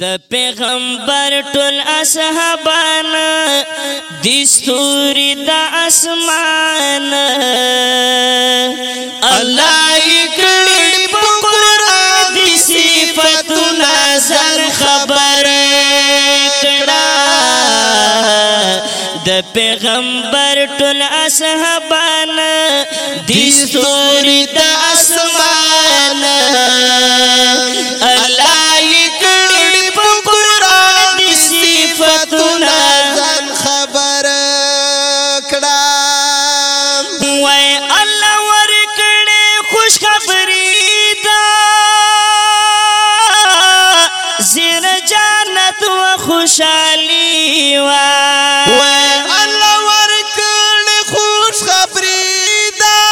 د پیغمبر ټول اصحابان د ستوري د اسمان الله کړي په قران د صفات نظر خبر کړه د پیغمبر ټول اصحابان د ستوري د سعادت و خوشحالی و الله ورکړ خوش خبری دا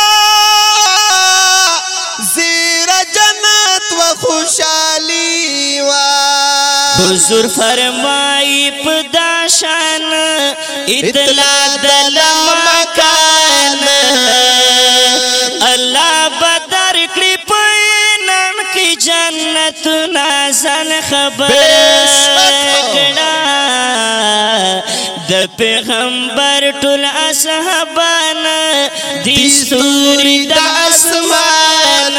زیر جنت و خوشحالی و حضور فرمای پدا شان اطلاع دل مکان الله بدر کړی پینن کی جنت نازل خبر د پیغمبر ټول اصحابان دي سوري د اسمان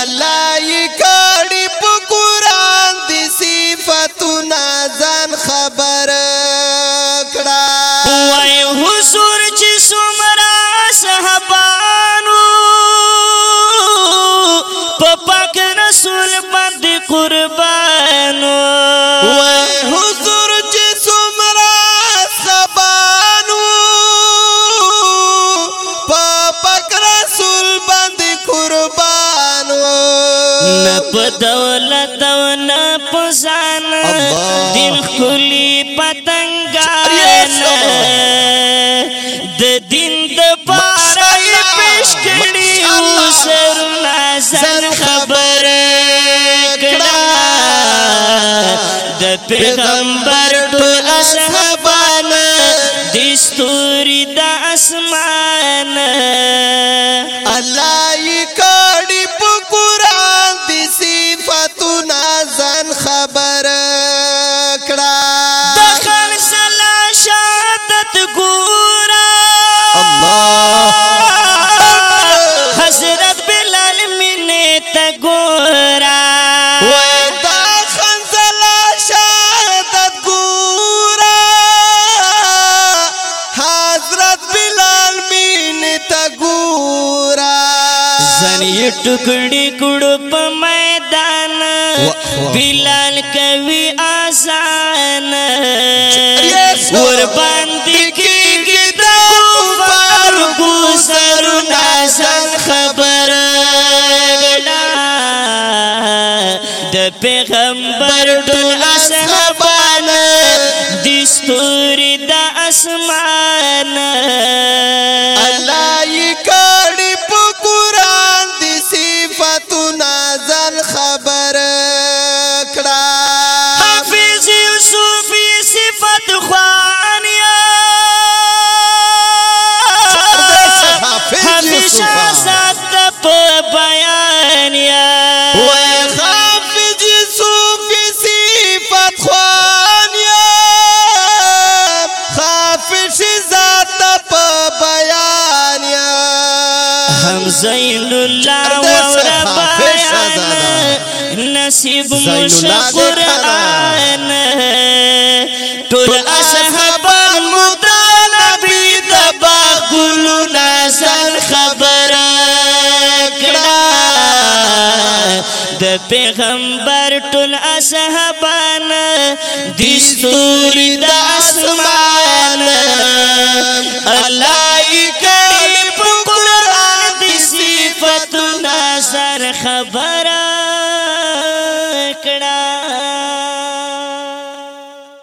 الله یې کړي په قران دي صفاتونه ځان خبر کړه وای حضور چې سمرا صحابانو په پاک رسول باندې قربان نه په دولت او نه په ځان دین خلی پتنګا د دین د پاره پېښ کړي سر نازل خبر کړه د پیغمبر ټول اصحابان د ستوري د اسمان الله حسن یې ټکړي کړ په میدان بلال کوي آسان ور باندې کېږي دا پر ګسر ناسن خبر د پیغمبر هم زین الله ور بیان نصیب مشکر ان ټول اصحاب مطالبی د باغل نظر خبر کړه د پیغمبر ټول اصحابانه دستور د خبره